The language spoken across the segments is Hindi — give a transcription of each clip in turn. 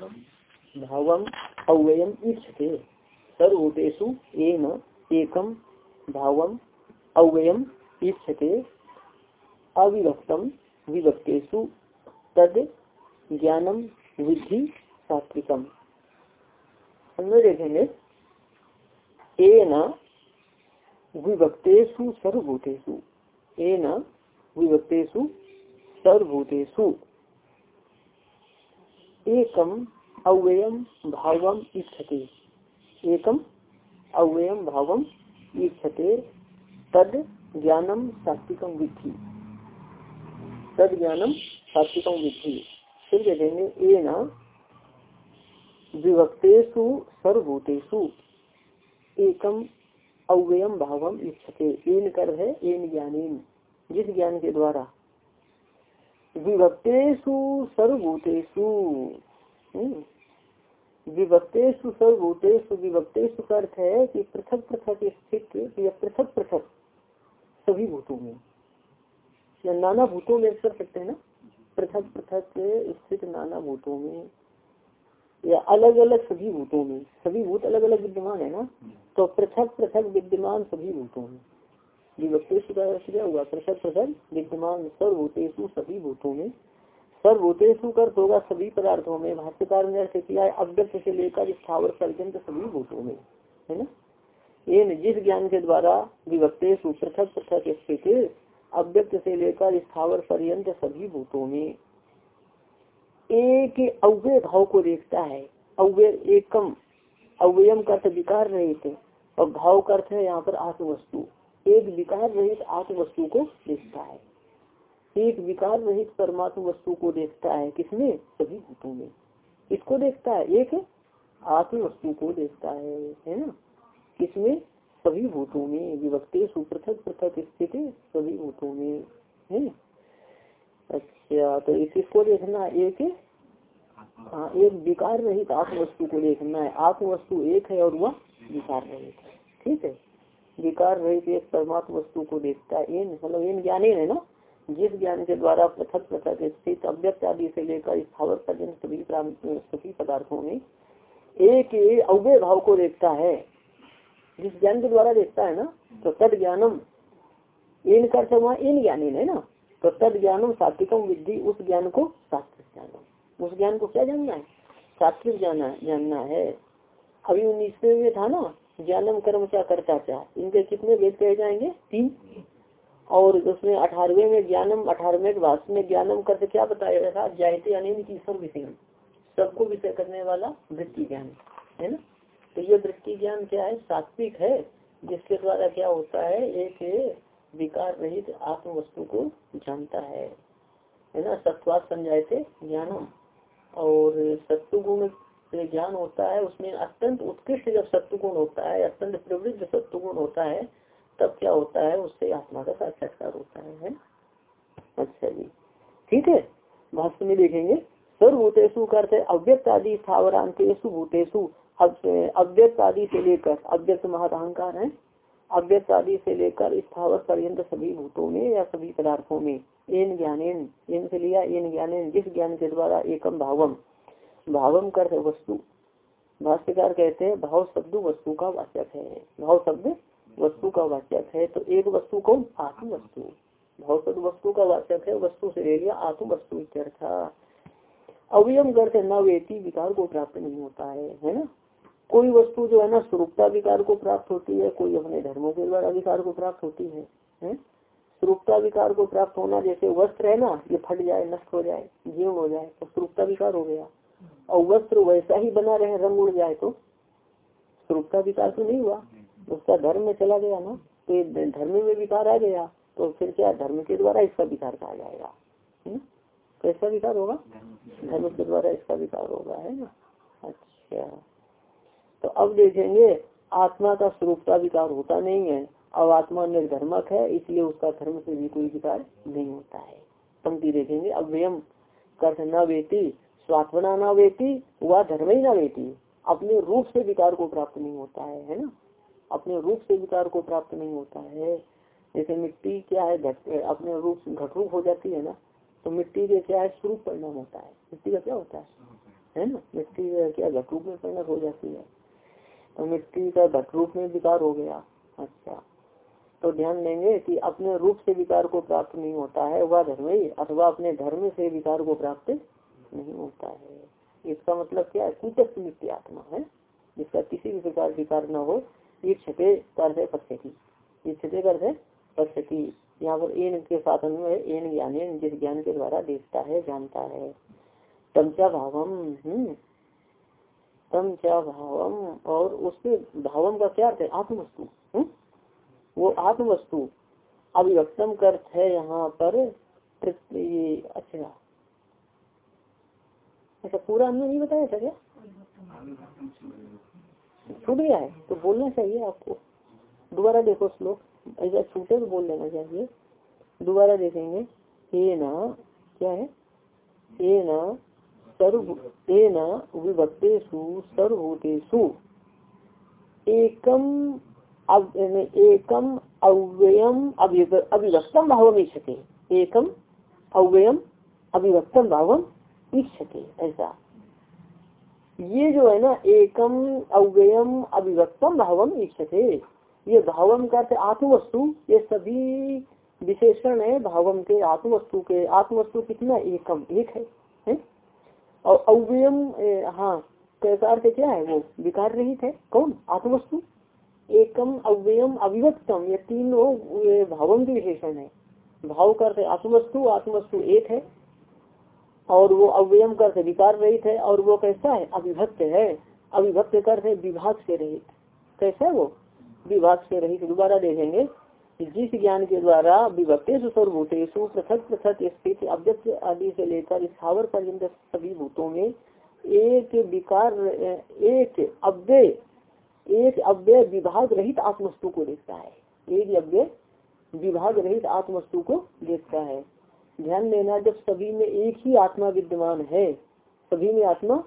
भावम अव्ययम इच्छते सर्वभूतेषु एन एकम भावम अव्ययम इच्छते अविभक्तम विभक्तेषु तद ज्ञानम विधि सात्विकम। देखेंगे। ए न विभक्तेषु सर्वभूतेषु। ए न विभक्तेषु सर्वभूतेषु। एकम अव्ययम भावम इच्छते। एकम अव्ययम भावम इच्छते। तद ज्ञानम सात्विकम विधि तद ज्ञानम सात्विकम विधि फिर देखेंगे ए न विभक्तेषु सर्वभूतेषु एकम अव्ययम भावम इच्छते। एन कर है एन ज्ञानेन। जिस ज्ञान के द्वारा। विभक्तेषु सर्वभूतेषु हम्म, विभक्तेषु सर्वभूतेषु का अर्थ है कि पृथक पृथक स्थित, या पृथक पृथक सभी भूतों में। या नाना भूतों में कर सकते हैं ना? पृथक पृथक स्थित नाना भूतों में। या अलग अलग सभी भूतों में। सभी भूत अलग अलग विद्यमान है ना? तो पृथक पृथक विद्यमान सभी भूतों में। विभक्तेशु का क्या हुआ? पृथक पृथक विद्यमान सर्वभूतेशु सभी भूतों में। सर्वभूतेशु कर होगा सभी पदार्थों में, भाष्यकार ने अर्थ किया है, अव्यक्त से लेकर स्थावर पर्यंत सभी भूतों में, है ना? ये जिस ज्ञान के द्वारा विभक्तेशु पृथक पृथक स्थित अव्यक्त से लेकर स्थावर पर्यंत सभी भूतों में। एक अव्यय भाव को देखता है, अव्यय एकम, अव्ययम का अर्थ विकार रहित, और भाव का अर्थ है यहाँ पर आत्मवस्तु। एक विकार रहित आत्मवस्तु को देखता है। एक विकार रहित परमात्म वस्तु को देखता है किसमें सभी भूतों में। इसको देखता है? एक आत्म वस्तु को देखता है है ना? किसमें सभी भूतों में। विभक्ति सुपृथक पृथक स्थिति सभी भूतों में, है? अच्छा तो इस इसको देखना एक हाँ एक विकार रहित आत्म वस्तु को देखना है। आत्म वस्तु एक है और वह विकार रहित है। ठीक है? विकार रहित एक परमात्म वस्तु को देखता है। इन मतलब इन ज्ञान है ना? जिस ज्ञान के द्वारा पृथक पृथक स्थित अव्यक्त आदि से लेकर स्थावर पर्यंत सभी सभी पदार्थों में एक अव्यय भाव को देखता है। जिस ज्ञान के द्वारा देखता है ना तो तद ज्ञानम इन कर इन ज्ञान है ना तो तद ज्ञानम सात्विकम विद्धि, उस ज्ञान को सात्विक ज्ञानम। उस ज्ञान को क्या जानना है? सात्विक जाना, जानना है। अभी उन्नीसवे में था ना, ज्ञानम कर्म क्या करता क्या इनके कितने वेद कहे जाएँगे? तीन। और उसमें अठारवे में ज्ञानम अठारवे भाष में ज्ञानम करते क्या बताया गया था? जायते अनिल की ईश्वर विषय सबको विषय करने वाला वृत्ति ज्ञान, है ना? तो ये वृत्ति ज्ञान क्या है? सात्विक है, जिसके द्वारा क्या होता है? एक विकार रहित आत्म वस्तु को जानता है है ना? सत्वाद संजायते ज्ञानम। और सत्व गुण से ज्ञान होता है, उसमें अत्यंत उत्कृष्ट जब सत्व गुण होता है, अत्यंत प्रवृत्त सत्व गुण होता है तब क्या होता है? उससे आत्मा का साक्षात्कार होता है, है? अच्छा जी। ठीक है? भाष्य में देखेंगे। सर्वभूतेशु करते अव्यक्त आदि स्थावरांतेशु भूतेशु अव्यक्त आदि से लेकर अव्यक्त महदहंकार है अव्यक्त आदि से लेकर स्थावर पर्यंत सभी भूतों में या सभी पदार्थों में एन ज्ञानेन इन से लिया एन ज्ञानेन जिस ज्ञान के द्वारा एकम भावम भावम कर वस्तु। भाष्यकार कहते हैं भाव शब्द वस्तु का वाचक है। भाव शब्द वस्तु का वाचक है तो एक वस्तु कौन आत्म वस्तु। शब्द वस्तु का वाचक है वस्तु से ले लिया आत्म वस्तु अवयम करते न वेती विकार को प्राप्त नहीं होता है है ना? कोई वस्तु जो है ना स्वरूपता विकार को प्राप्त होती है कोई अपने धर्मों के द्वारा विकार को प्राप्त होती है, है? स्वरूपता विकार को प्राप्त होना जैसे वस्त्र है ना ये फट जाए नष्ट हो जाए जीर्ण हो जाए तो स्वरूपता विकार हो गया। और वस्त्र वैसा ही बना रहे रंग उड़ जाए तो स्वरूपता विकार तो नहीं हुआ। उसका धर्म में चला गया ना तो धर्म में विकार आ गया तो फिर क्या धर्म के द्वारा इसका विकार कहा जाएगा? कैसा तो विकार होगा? धर्म के द्वारा इसका विकार होगा, है ना? अच्छा। तो अब देखेंगे, आत्मा का स्वरूप का विकार होता नहीं है, अब आत्मा निर्धर्मक है, इसलिए उसका धर्म से भी कोई विकार नहीं होता है। पंक्ति देखेंगे अव्ययम कर्थ न बेटी स्वात्मना न बेटी वह धर्म ही न बेटी अपने रूप से विकार को प्राप्त नहीं होता है है ना? अपने रूप से विकार को प्राप्त नहीं होता है। जैसे मिट्टी क्या है, घट अपने रूप घट रूप हो जाती है ना तो मिट्टी के क्या है, स्वरूप परिणाम होता है। मिट्टी का क्या होता है? है ना? मिट्टी का क्या घट रूप में परिणत हो जाती है। तो मिट्टी का घट रूप में विकार हो गया। अच्छा। तो ध्यान देंगे कि अपने रूप से विकार को प्राप्त नहीं होता है, वह धर्म ही, अथवा अपने धर्म से विकार को प्राप्त नहीं होता है। इसका मतलब क्या है? कुटस्थ नित्य आत्मा है, जिसका किसी भी प्रकार विकार न हो ईक्षते पक्षती ईक्षते पक्षती यहाँ पर एन के में एन ज्ञान जिस ज्ञान के द्वारा देखता है, जानता है। तमचा भावम हम्म। तमचा भावम, और उसके भावम का क्या अर्थ है? आत्मवस्तु हम्म? वो आत्मवस्तु अभिव्यक्तम अर्थ है यहाँ पर अच्छा। अच्छा पूरा हमने नहीं बताया था क्या? छूट गया है तो बोलना चाहिए आपको। दोबारा देखो श्लोक, ऐसा छूटे तो बोल लेना चाहिए। दोबारा देखेंगे ये ना, क्या है? ये ना, सर्व ये न, विभक्तेषु, सर्वभूतेषु। एकम एकम अव्ययम अभिव्यक्तम भाव इच्छते। एकम अव्ययम अभिव्यक्तम भावम इच्छते, ऐसा। ये जो है ना एकम अव्ययम अभिव्यक्तम भावम इच्छते ये भावम का आत्मवस्तु ये सभी विशेषण है भावम के आत्मवस्तु के। आत्मवस्तु कितना? एकम एक है, है? और अव्ययम हाँ कैसा अर्थ क्या है? वो विकार रहित है। कौन? आत्मवस्तु। एकम अव्ययम अभिव्यक्तम ये तीनों भावम के विशेषण है। भाव करते आत्मवस्तु आत्मवस्तु एक है। और वो अव्ययम कर से विकार रहित है, और वो कैसा है? अभिभक्त है। अभिभक्त करते विभाग से रहित। कैसा है वो? विभाग से रहित। दोबारा देखेंगे। जिस ज्ञान के द्वारा विभक्तेश पृथक पृथक स्थित अव्यक्त आदि से लेकर स्थावर पर्यंत सभी भूतों में एक विकार, एक अव्यय एक अव्यय विभाग रहित आत्मस्तु को देखता है। एक अव्यय विभाग रहित आत्मस्तु को देखता है। ध्यान देना, जब सभी में एक ही आत्मा विद्यमान है, सभी में आत्मा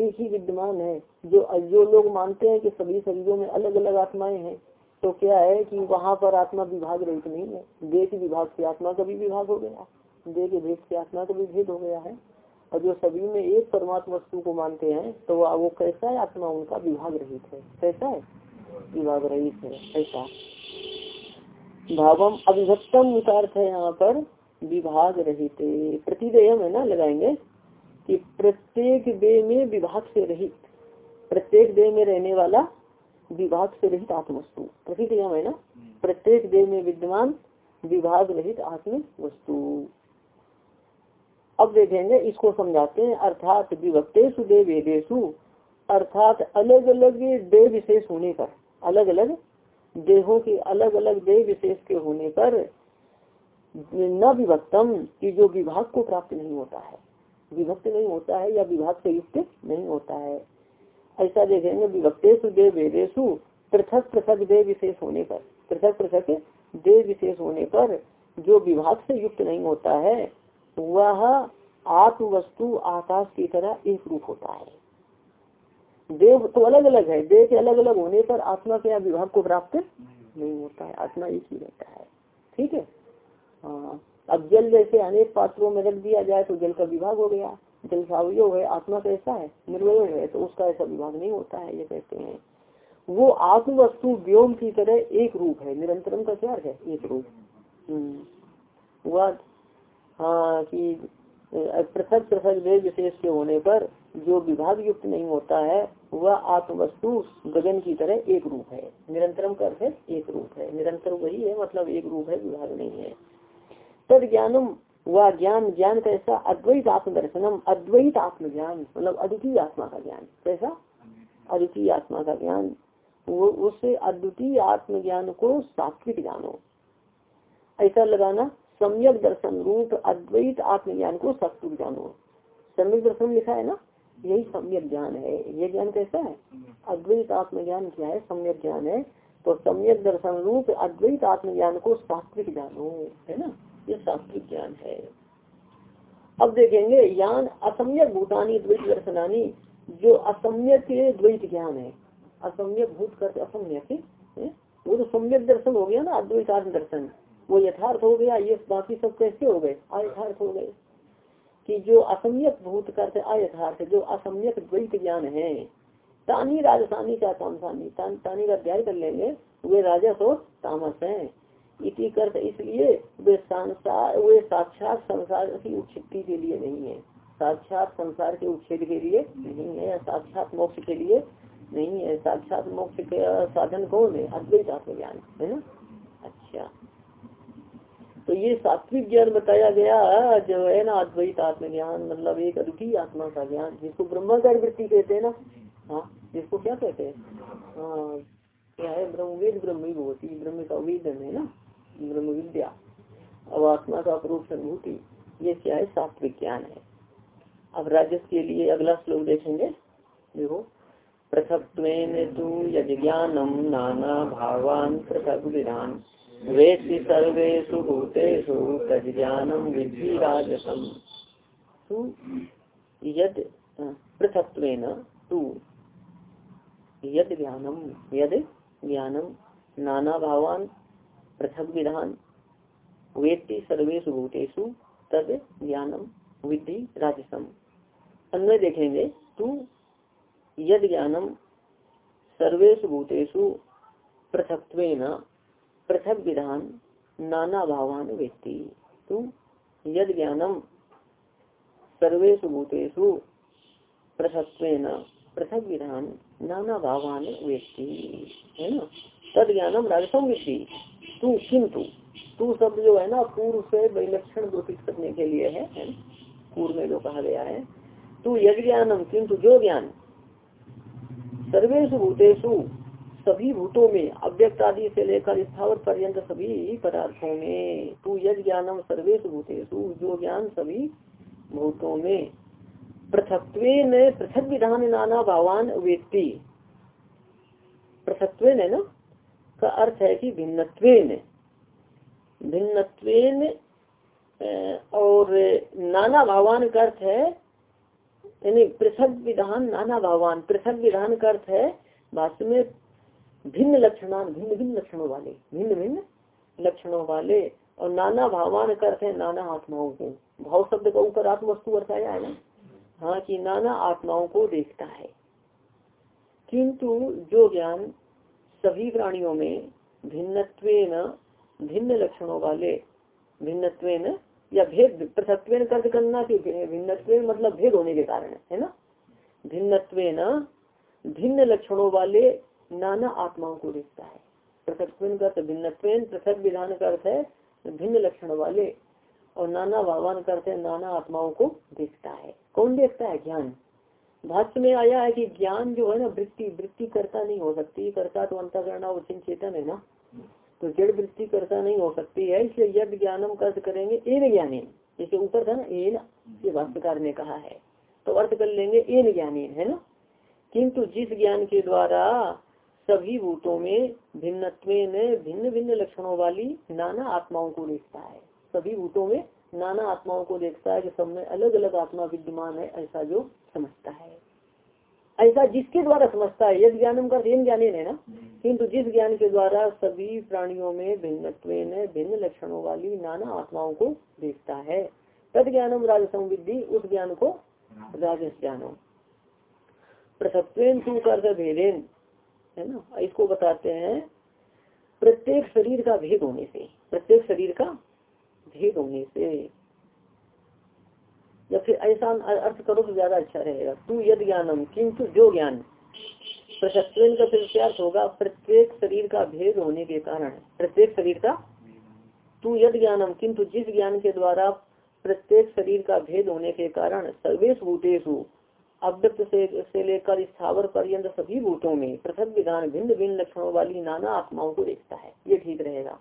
एक ही विद्यमान है, जो जो लोग मानते हैं कि सभी शरीरों में अलग अलग आत्माएँ हैं तो क्या है कि वहाँ पर आत्मा विभाग रहित नहीं है। के विभाग से आत्मा का भी विभाग हो गया, देह के भेद से आत्मा का भी भेद हो गया है, और जो सभी में एक परमात्मा वस्तु को मानते हैं तो वो कैसा है आत्मा? उनका विभाग रहित है। कैसा है? विभाग रहित है, ऐसा। भावम अभिभक्तम अर्थ है यहाँ पर। विभाग रहित। प्रतिदेयम है ना लगाएँगे कि प्रत्येक देह में विभाग से रहित प्रत्येक देह में रहने वाला विभाग से रहित आत्मवस्तु। प्रतीक यहाँ है ना? प्रत्येक देह में विद्यमान विभाग रहित आत्म वस्तु अब देखेंगे इसको समझाते हैं। अर्थात विभक्तेशु देव वेदेशु अर्थात अलग अलग देह विशेष होने पर अलग अलग देहों के अलग अलग देह विशेष के होने पर न विभक्तम, की जो विभाग को प्राप्त नहीं होता है। विभक्त नहीं होता है या विभाग से युक्त नहीं होता है। ऐसा देखेंगे विभक्तेशु देव वेदेशु पृथक पृथक देव विशेष होने पर। पृथक पृथक देव विशेष होने पर जो विभाग से युक्त नहीं होता है, वह आत्म वस्तु आकाश की तरह एक रूप होता है। देव तो अलग अलग है। देह के अलग अलग होने पर आत्मा के विभाग को प्राप्त नहीं होता है। आत्मा एक ही रहता है। ठीक है? हाँ। अब जल जैसे अनेक पात्रों में रख दिया जाए तो जल का विभाग हो गया। जल सावय है, आत्मा कैसा है निर्वय है तो उसका ऐसा विभाग नहीं होता है, ये कहते हैं। वो आत्म वस्तु व्योम की तरह एक रूप है, निरंतरम का क्या है? एक रूप। हम्म। वह हाँ कि पृथक पृथक वे विशेष के होने पर जो विभाग युक्त नहीं होता है, वह आत्म वस्तु गगन की तरह एक रूप है। निरंतरम का अर्थ एक रूप है। निरंतर वही है मतलब एक रूप है, विभाग नहीं है। तद ज्ञानम वह ज्ञान ज्ञान कैसा? अद्वैत आत्म दर्शनम अद्वैत आत्म ज्ञान मतलब अद्वितीय आत्मा का ज्ञान, कैसा? अद्वितीय आत्मा का ज्ञान। वो, उससे अद्वितीय आत्मज्ञान को सात्विक जानो। ऐसा लगाना, सम्यक दर्शन रूप अद्वैत आत्मज्ञान को सात्विक जानो। सम्यक दर्शन लिखा है ना? यही सम्यक ज्ञान है। ये ज्ञान कैसा है? अद्वैत आत्मज्ञान क्या है? सम्यक ज्ञान है। तो सम्यक दर्शन रूप अद्वैत आत्मज्ञान को सात्विक जानो, है ना? ये सात्विक ज्ञान है। अब देखेंगे ज्ञान असम्यक भूतानी द्वैत दर्शनानी, जो असम्यक द्वैत ज्ञान है। असम्यक भूत कर असम्यक वो तो सम्यक दर्शन हो गया ना, अद्वैत आत्म दर्शन। वो यथार्थ हो गया, ये बाकी सब कैसे हो गए? अयथार्थ हो गए। कि जो असम्यक भूत करते अयथार्थ, जो असम्यक द्वैत ज्ञान है तानी राजसानी का तामसानी तानी? का अध्याय कर लेंगे। वे राजस और तामस है। इसी कर्त इसलिए वे संसार, वे साक्षात संसार की उच्छिति के लिए नहीं है। साक्षात संसार के उच्छेद के लिए नहीं है साक्षात मोक्ष के लिए नहीं है। साक्षात मोक्ष के साधन कौन है? अद्वैत आत्मज्ञान है ना? अच्छा। तो ये सात्विक ज्ञान बताया गया, जो है ना, अद्वैत आत्मज्ञान मतलब एक अद्वितीय आत्मा का ज्ञान, जिसको ब्रह्माचार वृत्ति कहते हैं ना। हाँ जिसको क्या कहते हैं? क्या है? ब्रह्मवेद ब्रह्म होती ब्रह्म का वेदन है ना? ब्रह्म विद्या। अब आत्मा का अपरूप अनुभूति ये क्या है? सात्विक ज्ञान है। अब राजस के लिए अगला श्लोक देखेंगे। देखो पृथक तू यद ज्ञानम नाना भावान पृथक विधान वेत्ति सर्वेशु भूतेषु विधि राजसम। यद तू यद ज्ञानम यद ज्ञानम नाना भावान पृथक विधान वेत्ति सर्वेश भूतेषु तद ज्ञानम विधि राजसम अन्वय देखेंगे तू यद ज्ञानम सर्वेश भूतेषु पृथक पृथक विधान नाना भावान व्यक्ति तू यद ज्ञानम सर्वेश भूतेषु पृथक पृथक विधान नाना भावान व्यक्ति है ना? तद ज्ञानम राजसम विधि तू किंतु तू शब्द जो है ना पूर्व से विलक्षण घोषित करने के लिए है, है पूर्व में जो कहा गया है। तू यज्ञ ज्ञानम किंतु जो ज्ञान? सर्वेशु भूतेशु सभी भूतों में अव्यक्त आदि से लेकर स्थावर पर्यंत सभी पदार्थों में तू यज्ञ ज्ञानम सर्वेश भूतेशु जो ज्ञान सभी भूतों में। पृथक पृथक विधान नाना भावान पृथक है ना? का अर्थ है कि भिन्नत्वेन। भिन्नत्वेन और नाना भावान का अर्थ है, यानी पृथक विधान नाना भावान। पृथक विधान का अर्थ है, वास्तव में भिन्न लक्षणान, भिन्न भिन्न लक्षणों वाले, भिन्न भिन्न लक्षणों वाले। और नाना भावान का अर्थ है नाना आत्माओं को। भाव शब्द का ऊपर आत्मवस्तु अर्थ आया है ना? हाँ कि नाना आत्माओं को देखता है। किंतु जो ज्ञान सभी प्राणियों में भिन्नत्व भिन्न लक्षणों वाले भिन्नत्व या भेद पृथक कर्ज करना की भिन्नत्व मतलब भेद होने के कारण, है ना? भिन्नत्व भिन्न लक्षणों वाले नाना आत्माओं को देखता है। पृथक का अर्थ भिन्नत्व पृथक विधान का अर्थ है भिन्न लक्षण वाले। और नाना भगवान करते नाना आत्माओं को देखता है। कौन देखता है? ज्ञान। भाष्य में आया है कि ज्ञान जो है ना, वृत्ति वृत्ति करता नहीं हो सकती। करता तो अंतकरण और चेतन है ना। तो जड़ वृत्ति करता नहीं हो सकती है, इसलिए यद ज्ञानम कर्ज करेंगे एन ज्ञानी जैसे ऊपर था ना, एन, ये भाष्यकार ने कहा है। तो अर्थ कर लेंगे एन ज्ञानी है ना? किंतु जिस ज्ञान के द्वारा सभी भूतों में भिन्नत्व भिन्न भिन्न लक्षणों वाली नाना आत्माओं को देखता है। सभी भूतों में नाना आत्माओं को देखता है कि सब में अलग अलग आत्मा विद्यमान है, ऐसा जो समझता है। ऐसा जिसके द्वारा समझता है, यदि ज्ञानम का इन ज्ञान है ना? किंतु जिस ज्ञान के द्वारा सभी प्राणियों में भिन्न भिन्न लक्षणों वाली नाना आत्माओं को देखता है। तद ज्ञानम राजसम विद्धि उस ज्ञान को राजस ज्ञानो पृथक कर भेदेन, है ना? इसको बताते हैं प्रत्येक शरीर का भेद होने से, प्रत्येक शरीर का भेद होने से। या फिर ऐसा अर्थ करो तो ज़्यादा अच्छा रहेगा। तू यद ज्ञानम किंतु जो ज्ञान प्रशस्त्र का फिर क्या होगा प्रत्येक शरीर का भेद होने के कारण प्रत्येक शरीर का तू यद ज्ञानम किंतु जिस ज्ञान के द्वारा प्रत्येक शरीर का भेद होने के कारण सर्वेश भूतेशु अव्यक्त से, से लेकर स्थावर पर्यंत सभी भूतों में पृथक विधान भिन्न भिन्न लक्षणों वाली नाना आत्माओं को देखता है। ये ठीक रहेगा।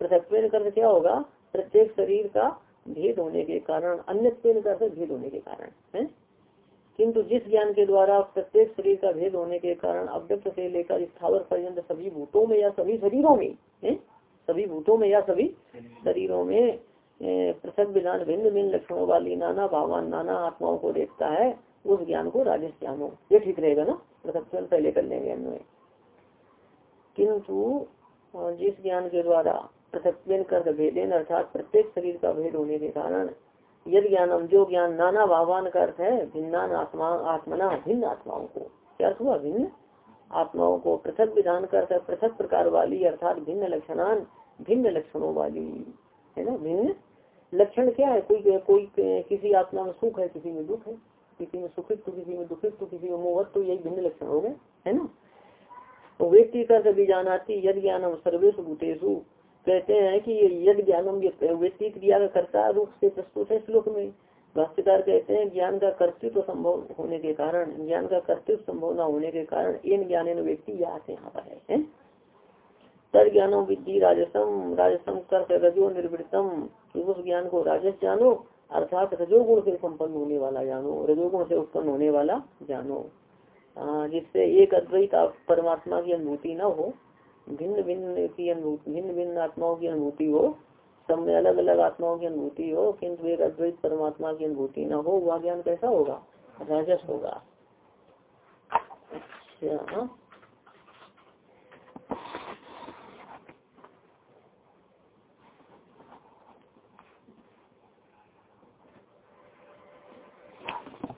पृथक क्या होगा? प्रत्येक शरीर का भेद होने के कारण, अन्य भेद होने के कारण, है? किंतु जिस ज्ञान के द्वारा प्रत्येक शरीर का भेद होने के कारण अव्यक्त से लेकर स्थावर पर्यंत सभी भूतों में या सभी शरीरों में, है? सभी भूतों में या सभी शरीरों में पृथक विधान, भिन्न भिन्न लक्षणों वाली नाना भावान, नाना आत्माओं को देखता है, उस ज्ञान को राजेश ज्ञान हो। ये ठीक रहेगा ना? पृथक पहले कर लेंगे किंतु, जिस ज्ञान के द्वारा पृथक कर भेदेन अर्थात प्रत्येक शरीर का भेद होने के कारण यद ज्ञानम, जो ज्ञान नाना भावान का अर्थ है, भिन्नान आत्मा, आत्मना, भिन्न आत्माओं को। क्या अर्थ हुआ? भिन्न आत्माओं को पृथक विधान कर पृथक प्रकार वाली, अर्थात भिन्न लक्षणान, भिन्न लक्षणों वाली। है ना? भिन्न लक्षण क्या है? कोई कोई, किसी आत्मा में सुख है, किसी में दुख है। किसी में सुखित तो किसी में दुखित तो किसी में मोहत तो यही भिन्न लक्षण हो गए। है ना? तो व्यक्ति का सभी जानाती, यद ज्ञानम सर्वेश भूतेशु कहते हैं कि यद ज्ञानम व्यक्ति क्रिया का कर्ता रूप से प्रस्तुत है श्लोक में। भाष्यकार कहते हैं, ज्ञान का कर्तृत्व संभव होने के कारण, ज्ञान का कर्तृत्व संभव न होने के कारण इन ज्ञान व्यक्ति यहाँ से यहाँ पर है। तर ज्ञानो विद्धि राजसम राजसम कर रजो निर्वृतम उस ज्ञान को राजस जानो, अर्थात रजोगुण से संपन्न होने वाला जानो रजोगुण से उत्पन्न होने वाला जानो। जिससे एक अद्वैत परमात्मा की अनुभूति न हो। भिन्न भिन्न की अनुभूति, भिन्न भिन्न आत्माओं की अनुभूति हो, सब में अलग अलग आत्माओं की अनुभूति हो, किंतु एक अद्वैत परमात्मा की अनुभूति न हो, वह ज्ञान कैसा होगा? राजस होगा। अच्छा।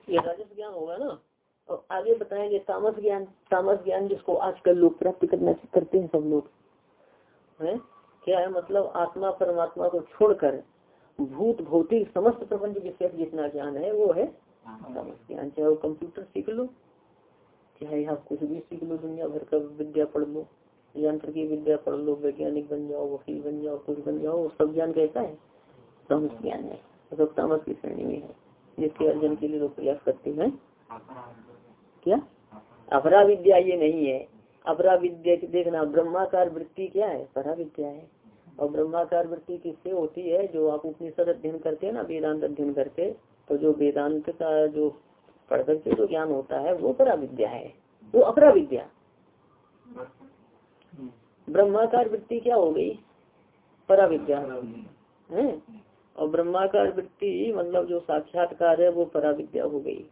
ये राजस ज्ञान होगा ना? और आगे बताएँगे तामस ज्ञान तामस ज्ञान जिसको आजकल लोग प्राप्त करना करते हैं सब लोग। है? क्या है? मतलब आत्मा, परमात्मा को छोड़कर भूत, भौतिक, समस्त प्रपंच विषय जितना ज्ञान है, वो है तामस ज्ञान। चाहे वो कंप्यूटर सीख लो, चाहे आप कुछ भी सीख लो, दुनिया भर का विद्या पढ़ लो यंत्र की विद्या पढ़ लो, वैज्ञानिक बन जाओ, वकील बन जाओ, कुछ बन जाओ सब ज्ञान कैसा है? तामस ज्ञान है। सब तामस की श्रेणी में है, जिसके अर्जन के लिए लोग प्रयास करते हैं। क्या? अपरा विद्या ये नहीं है। अपरा विद्या देखना, ब्रह्माकार वृत्ति क्या है? परा विद्या है। और ब्रह्माकार वृत्ति किससे होती है? जो आप उपनिषद अध्ययन करते हैं ना, वेदांत अध्ययन करके तो जो वेदांत का जो पढ़ करके जो ज्ञान होता है, वो परा विद्या है। वो अपरा विद्या ब्रह्माकार वृत्ति क्या हो गई? परा विद्या है? और ब्रह्माकार वृत्ति मतलब जो साक्षात्कार है, वो परा विद्या हो गई।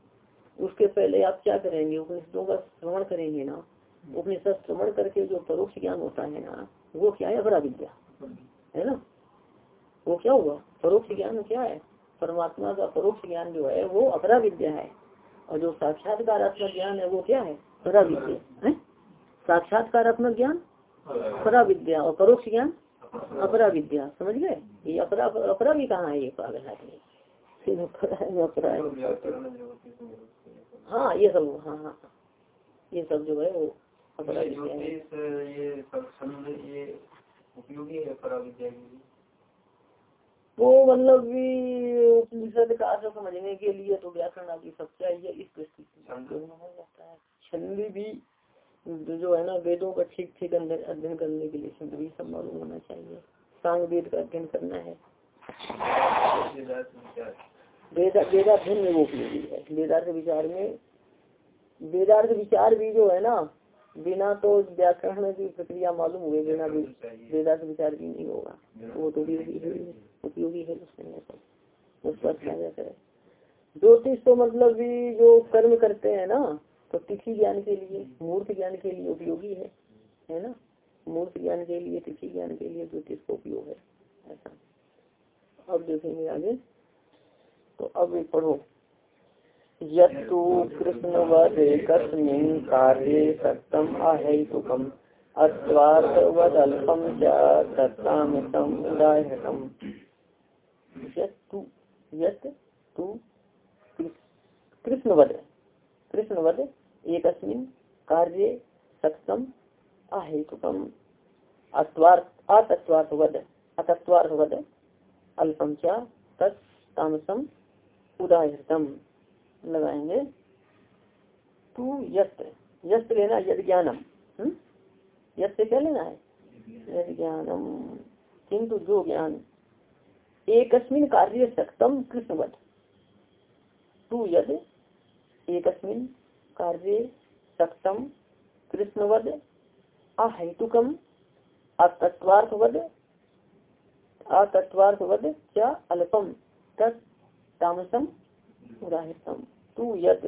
उसके पहले आप क्या करेंगे? उपनिषदों का श्रवण करेंगे ना। उपनिषद श्रवण करके जो परोक्ष ज्ञान होता है ना, वो क्या है? अपरा विद्या है ना? वो क्या हुआ? परोक्ष ज्ञान क्या है? परमात्मा का परोक्ष ज्ञान जो है, वो अपरा विद्या है। और जो साक्षात्कारात्मक ज्ञान है, वो क्या है? परा विद्या है? साक्षात्कारात्मक ज्ञान? परा विद्या और परोक्ष ज्ञान? अपरा विद्या समझ गए? ये अपरा अपरा भी कहाँ है? ये पागल आदमी। है हाँ ये सब हाँ हाँ ये सब जो है वो है। है वो मतलब भी उपनिषद का अर्थ समझने के लिए तो व्याकरण आदि सब चाहिए इस दृष्टि जाता है। छंद भी जो है ना वेदों का ठीक ठीक अध्ययन करने के लिए छंद भी सब मालूम होना चाहिए। सांग वेद का अध्ययन करना है। वेदाध्ययन में वो उपयोगी है वेदार्थ विचार में वेदार्थ विचार भी जो है ना, बिना तो व्याकरण की प्रक्रिया मालूम हुए, बिना भी वेदार्थ विचार भी नहीं होगा। वो तो उपयोगी है उपयोगी है उसमें उस पर क्या जाता है। ज्योतिष तो मतलब भी जो कर्म करते हैं ना तो तिथि ज्ञान के लिए, मूर्त ज्ञान के लिए उपयोगी है है ना? मूर्त ज्ञान के लिए, तिथि ज्ञान के लिए ज्योतिष का उपयोग है, ऐसा। अब देखेंगे आगे। तो अब पढ़ो। यू कृष्ण वस्मिन कार्य सत्यम अहेतुकम। अत्वार्थवदल्पम चम यत तू कृष्णवद कृष्णवद एक कार्य सत्यम अहेतुकम। अतत्वार्थवद अतत्वार्थवद अल्पम चा उदाहृतम लगाएँगे। तू यस्त यस्त लेना यद ज्ञानम हम्म? यस्त क्या लेना है? यद ज्ञानम किंतु जो ज्ञान एक कार्य सक्तम कृष्णवत। तू यद एक कार्य सक्तम कृष्णवद। अहेतुकम अतत्वार्थवद अतत्वार्थवद क्या? अल्पम। तत्तामसम उदाहृतम तू यद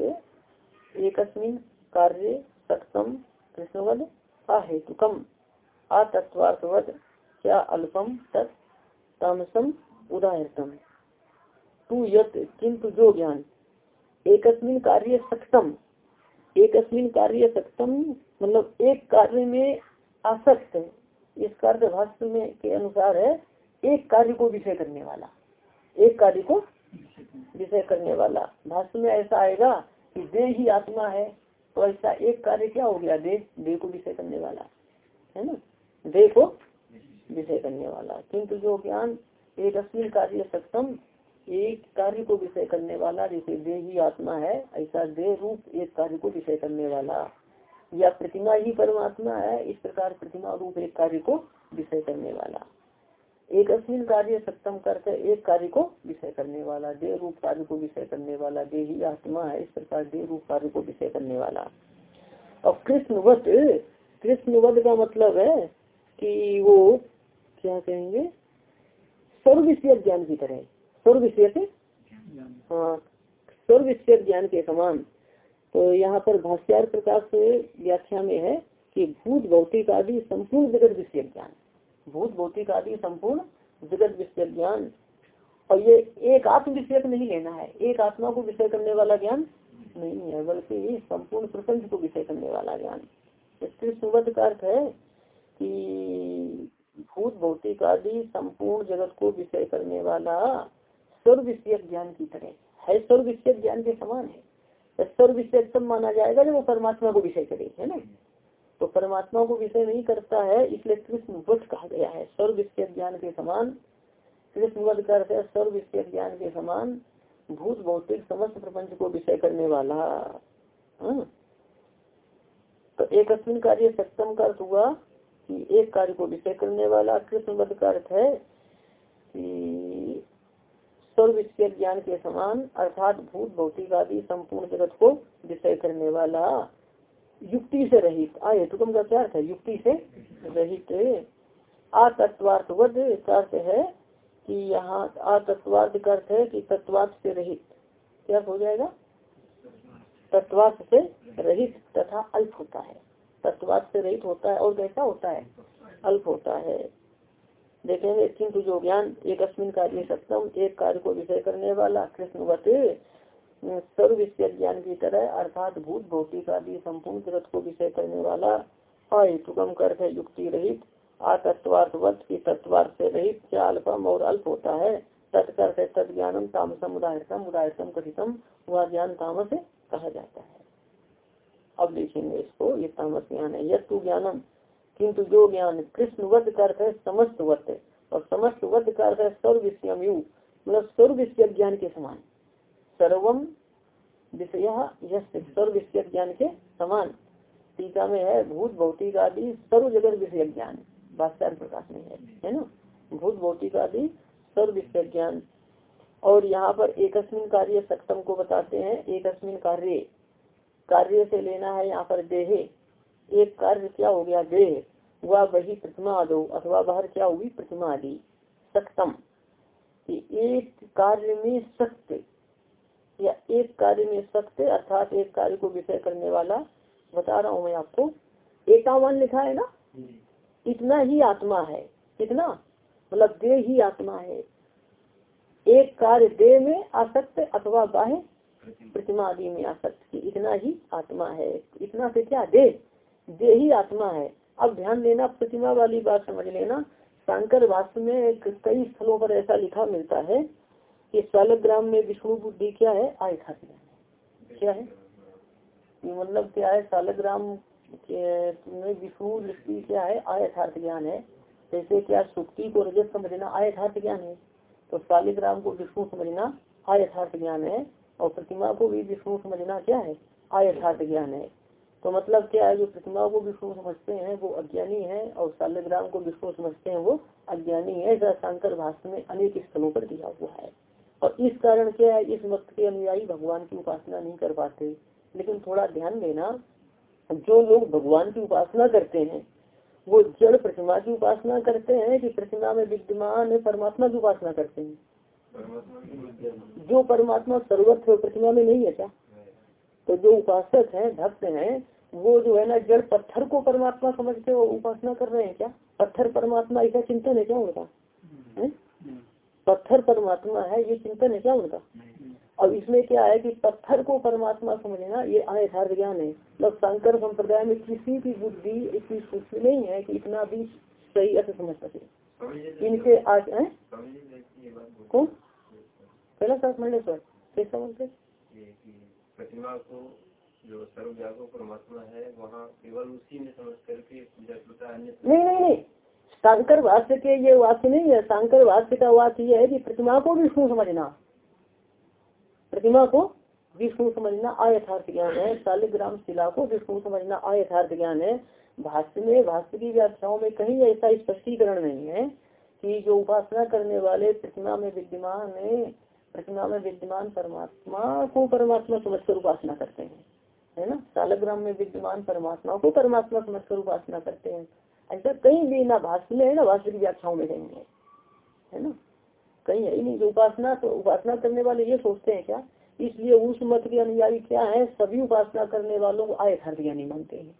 एक कार्य सत्यम कृष्णवद अहेतुकम अतत्वार्थवद क्या अल्पम तत्तामसम उदाहृतम तू यत किंतु जो ज्ञान, एकस्मिन कार्य सक्षम एकस्मिन कार्य सक्षम मतलब एक कार्य में आसक्त इस कार्य भाष्य में के अनुसार है, एक कार्य को विषय करने वाला, एक कार्य को विषय करने वाला। भाष्य में ऐसा आएगा कि देह ही आत्मा है तो ऐसा एक कार्य क्या हो गया? देह देह को विषय करने वाला, है ना? देह को विषय करने वाला। किंतु जो ज्ञान, एक अस्मिन कार्य सक्षम एक कार्य को विषय करने वाला, जैसे देह ही आत्मा है, ऐसा देह रूप एक कार्य को विषय करने वाला। या प्रतिमा ही परमात्मा है, इस प्रकार प्रतिमा रूप एक कार्य को विषय करने वाला। एक अस्मिन कार्य सक्षम करके एक कार्य को विषय करने वाला, देह रूप कार्य को विषय करने वाला, देह ही आत्मा है, इस प्रकार देह रूप कार्य को विषय करने वाला। और कृष्णवत कृष्णवत का मतलब है कि वो क्या कहेंगे? सर्व विषय ज्ञान की तरह। सर्व विषय से? हाँ सर्व विषय ज्ञान के समान। तो यहाँ पर भाष्यार प्रकाश व्याख्या में है कि भूत, भौतिक आदि संपूर्ण जगत विषय ज्ञान। भूत भौतिक आदि संपूर्ण जगत विषय ज्ञान। और ये एक आत्म विषय नहीं लेना है। एक आत्मा को विषय करने वाला ज्ञान नहीं है, बल्कि संपूर्ण प्रपंच को विषय करने वाला ज्ञान। इसके सुबद का अर्थ है कि भूत भौतिक आदि संपूर्ण जगत को विषय करने वाला सर्व विषय ज्ञान की तरह है। सर्व विषय ज्ञान के समान है। तो सर्व विषय सब माना जाएगा जब वो परमात्मा को विषय करे है ना? तो परमात्मा को विषय नहीं करता है, इसलिए कृष्ण वध कहा गया है। सर्व विषय ज्ञान के समान कृष्ण वध करते सर्व विषय ज्ञान के समान, भूत भौतिक समस्त प्रपंच को विषय करने वाला। हाँ? तो एक कार्य सप्तम का अर्थ हुआ कि एक कार्य को विषय करने वाला। कृष्ण वध का अर्थ है कि सर्व ज्ञान के समान, अर्थात भूत भौतिक आदि संपूर्ण जगत को विषय करने वाला। युक्ति से रहित। आ का क्या अर्थ है? युक्ति से रहित। अतत्वार्थवध का अर्थ है कि यहाँ अतत्वार्थ का अर्थ है कि तत्वार्थ से रहित। क्या हो जाएगा? तत्वार्थ से रहित तथा अल्प होता है। तत्वार्थ से रहित होता है और कैसा होता है? अल्प होता है। देखेंगे, किंतु जो ज्ञान एक अस्मिन कार्य सप्तम एक कार्य को विषय करने वाला कृष्णवत सर्व विषय ज्ञान की तरह, अर्थात भूत, भौतिक आदि संपूर्ण जगत को विषय करने वाला अहेतुकम कर युक्ति रहित अतत्वार्थवत की तत्वार्थ से रहित, क्या अल्पम और अल्प होता है? तत्कर से तद ज्ञानम तामसम उदाहरतम उदाहरतम कथितम, वह ज्ञान तामस कहा जाता है। अब देखेंगे इसको, ये तामस ज्ञान है। यह तू ज्ञानम, किंतु जो ज्ञान कृष्णवध कर है समस्त वत और समस्त वध कर है सर्व विषयम यु मतलब सर्व विषय ज्ञान के समान। सर्वम विषय सर्व विषय ज्ञान के समान। टीका में है भूत, भौतिक आदि सर्व जगत विषय ज्ञान भाष्यार प्रकाश में है है ना? भूत, भौतिक आदि सर्व विषय ज्ञान और यहाँ पर एकस्मिन कार्य सक्षम को बताते हैं, एकस्मिन कार्य। कार्य से लेना है यहाँ पर देह। एक कार्य क्या हो गया देह? वह वही प्रतिमा आदो, अथवा बाहर क्या हुई प्रतिमा आदि। सक्षम एक कार्य में सत्य या एक कार्य में सत्य अर्थात एक कार्य को विषय करने वाला बता रहा हूँ मैं आपको एकावन लिखा है ना? इतना ही आत्मा है कितना? मतलब देह ही आत्मा है। एक कार्य देह में आसक्त अथवा बाह्य प्रतिमा। आदि में आसक्त की इतना ही आत्मा है। इतना से क्या? देह। देह ही आत्मा है। अब ध्यान देना प्रतिमा वाली बात समझ लेना। शंकर भाष्य में कई स्थलों पर ऐसा लिखा मिलता है। कि सालक ग्राम में विष्णु बुद्धि क्या है? आयथा क्या है? मतलब क्या है? सालग्राम में विष्णु दृष्टि क्या है? आयथार्थ ज्ञान है। जैसे क्या सुक्ति को रजत समझना आयथार्थ ज्ञान है तो सालिग्राम को विष्णु समझना आयथार्थ ज्ञान है और प्रतिमा को भी विष्णु समझना क्या है? आयथार्थ ज्ञान है। तो मतलब क्या है? जो प्रतिमा को विष्णु समझते हैं, वो अज्ञानी है और सालग्राम को विष्णु समझते हैं, वो अज्ञानी है। ऐसा शंकर भाष्य में अनेक स्थलों पर दिया हुआ है। और इस कारण क्या है, इस मत के अनुयायी भगवान की उपासना नहीं कर पाते। लेकिन थोड़ा ध्यान देना, जो लोग भगवान की उपासना करते हैं, वो जड़ प्रतिमा की उपासना करते हैं कि प्रतिमा में विद्यमान परमात्मा की उपासना करते हैं। जो परमात्मा सर्वत्र प्रतिमा में नहीं है क्या? तो जो उपासक हैं, भक्त हैं, वो जो है ना, जड़ पत्थर को परमात्मा समझते हो उपासना कर रहे हैं क्या? पत्थर परमात्मा ऐसा चिंतन है क्या उनका? है? पत्थर परमात्मा है ये चिंतन है क्या उनका? अब इसमें क्या है कि पत्थर को परमात्मा समझना ये यथार्थ ज्ञान है। मतलब शंकर संप्रदाय में किसी की बुद्धि इतनी सूक्ष्म नहीं है कि इतना भी सही अर्थ समझ सके। इनके आज है? कौन? पहला साथ मंडेश्वर कैसा बोलते प्रतिमा को जो सर्वव्यापक परमात्मा है वहाँ केवल उसी में समझ करके पूजा नहीं नहीं नहीं। शांकर भाष्य के ये वाक्य नहीं है, शांकर भाष्य का वाक्य ये है कि प्रतिमा को विष्णु समझना। प्रतिमा को विष्णु समझना अयथार्थ ज्ञान है, शालिग्राम शिला को विष्णु समझना अयथार्थ ज्ञान है। भाष्य में, भाष्य की व्याख्याओं में कहीं ऐसा स्पष्टीकरण नहीं है कि जो उपासना करने वाले प्रतिमा में विद्यमान है, प्रतिमा में विद्यमान परमात्मा को परमात्मा समझकर उपासना करते हैं, है ना? शालग्राम में विद्यमान परमात्मा को परमात्मा समझकर उपासना करते हैं। ऐसा कहीं भी ना भाष्य में है, ना भाष्य की व्याख्याओं में कहीं है। है ना? कहीं है ही नहीं उपासना तो उपासना करने वाले ये सोचते हैं क्या? इसलिए उस मत के अनुयायी क्या है? सभी उपासना करने वालों को आय हर ज्ञानी मानते हैं।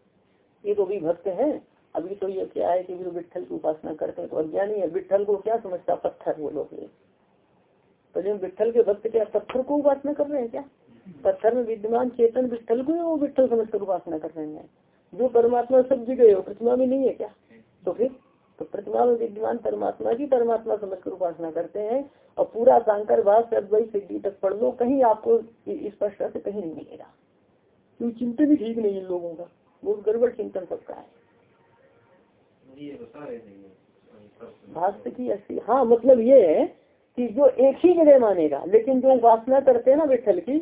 ये तो भी भक्त है। अभी तो ये क्या है कि जो विठल की उपासना करते हैं तो अज्ञानी है। विठल को क्या समझता पत्थर वो लोग तो विठल के भक्त क्या पत्थर को उपासना कर रहे हैं क्या? पत्थर में विद्यमान चेतन विठल को विठल समझकर उपासना कर रहे हैं। जो परमात्मा सब जगह हो प्रतिमा में नहीं है क्या? तो फिर तो प्रतिमा में विद्यमान परमात्मा की परमात्मा समझकर उपासना करते हैं और पूरा शंकर भाष अद्वैत सिद्धि तक पढ़ लो, कहीं आपको स्पष्ट से कहीं नहीं मिलेगा। क्योंकि चिंतन भी ठीक नहीं इन लोगों का। बहुत गड़बड़ चिंतन सबका है। भाष्य की ऐसी हाँ मतलब ये है कि जो एक ही जगह मानेगा, लेकिन जो उपासना करते हैं ना विठल की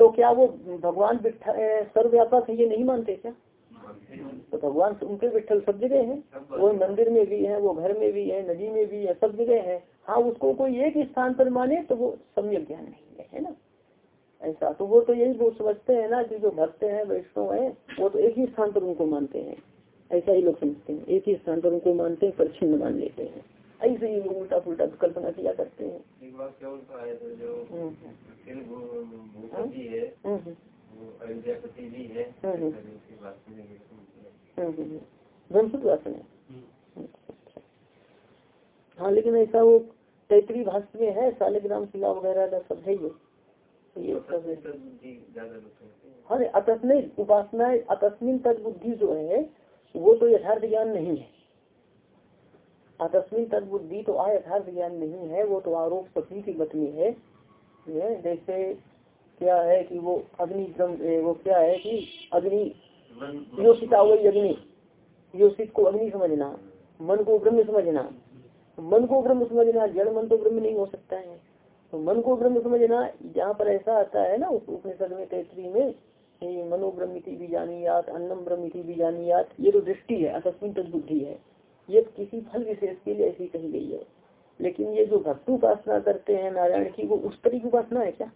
तो क्या वो भगवान सर्वव्यापक है, ये नहीं मानते क्या? तो भगवान उनके विठल सब जगह है। वो मंदिर में भी है वो घर में भी है नदी में भी है सब जगह है। हाँ उसको कोई एक स्थान पर माने तो वो सम्यक ज्ञान नहीं है है ना? ऐसा तो वो तो यही वो समझते हैं ना कि जो भक्त है वैष्णव है वो तो एक ही स्थान पर उनको मानते हैं। ऐसा ही लोग समझते हैं। एक ही स्थान पर उनको मानते हैं पर छिन्न मान लेते हैं। ऐसे ही लोग उल्टा पुलटा कल्पना किया करते हैं। हम्म। है, लेकिन ऐसा वो तैतरी भाष्य में है सालिग्राम शिला वगैरह का सब है ये तो ये है। अतस्मिन उपासना अतस्मिन तद बुद्धि जो है, वो तो यथार्थ ज्ञान नहीं है। अतस्मिन तद बुद्धि तो आ यथार्थ ज्ञान नहीं है, वो तो आरोप सभी की में है। जैसे क्या है कि वो अग्नि वो क्या है कि अग्नि योषिता वही अग्नि। योषित को अग्नि समझना मन को ब्रह्म समझना। मन को ब्रह्म समझना जड़ मन तो ब्रह्म नहीं हो सकता है। तो मन को ब्रह्म समझना जहाँ पर ऐसा आता है ना उस उपनिषद में तैतरी में मनो ब्रह्मिति भी जानी याद अन्नम ब्रह्मिति जानी याद ये तो दृष्टि है अकस्मिन बुद्धि है। ये किसी फल विशेष के लिए ऐसी कही गई है। लेकिन ये जो भक्तु उपासना करते हैं नारायण की वो उस तरह की उपासना है क्या?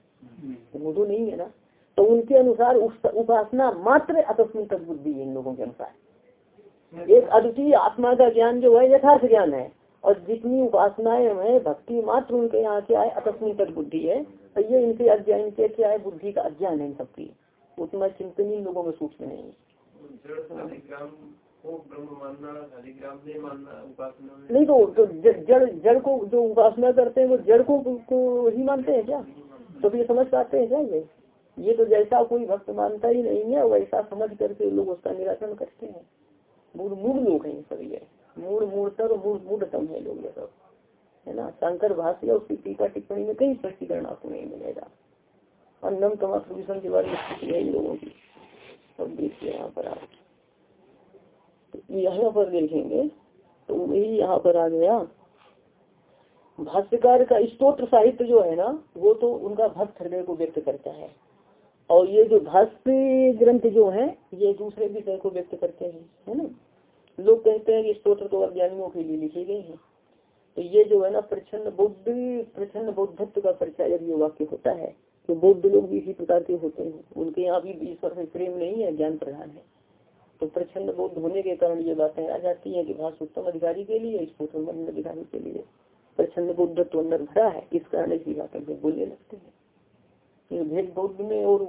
वो तो नहीं है ना। तो उनके अनुसार उपासना मात्र अकस्मिन बुद्धि है इन लोगों के अनुसार। एक अद्वितीय आत्मा का ज्ञान जो है यथार्थ ज्ञान है। और जितनी उपासनाएँ हैं भक्ति मात्र उनके यहाँ क्या है अकस्मिन बुद्धि है। तो ये इनके अज्ञान इनके क्या है बुद्धि का अज्ञान है इन सबकी उतना चिंतन इन लोगों में सूक्ष्म नहीं नहीं तो, तो जड़ जड़ को जो उपासना करते हैं वो जड़ को, को ही मानते हैं क्या? तो ये समझ पाते हैं क्या ये? ये तो जैसा कोई भक्त मानता ही नहीं है, वैसा समझ करके लोग उसका निराकरण करते हैं। मूल मूल लोग हैं सब ये। मूल मूर्तर मूल मूर्तम है लोग ये सब। है ना? शंकर भाष्य उसकी टीका टिप्पणी में कई स्पष्टीकरण आपको नहीं मिलेगा। और नम तमा प्रदूषण के बारे में स्थिति इन लोगों की। सब देखिए यहाँ पर आप। तो यहाँ पर देखेंगे तो वही यहाँ पर आ गया। भाष्यकार का स्त्रोत्र साहित्य जो है ना, वो तो उनका भक्त हृदय को व्यक्त करता है। और ये जो भाष्य ग्रंथ जो है, ये दूसरे विषय को व्यक्त करते हैं, है ना? लोग कहते हैं कि स्त्रोत्र तो अज्ञानियों के लिए लिखे गए हैं। तो ये जो है ना प्रचन्न बुद्ध प्रचन्न बौद्धत्व का परिचय जब ये वाक्य होता है तो बौद्ध लोग भी इसी प्रकार के होते हैं। उनके यहाँ भी ईश्वर से प्रेम नहीं है, ज्ञान प्रधान है। तो प्रचन्न बौद्ध होने के कारण ये बातें आ जाती है कि भाष उत्तम अधिकारी के लिए स्त्रोत्र अधिकारी के लिए। प्रचन्न बुद्ध तो अंदर भरा है, इस कारण ऐसी बातें बोलने लगते हैं। भेद बौद्ध में और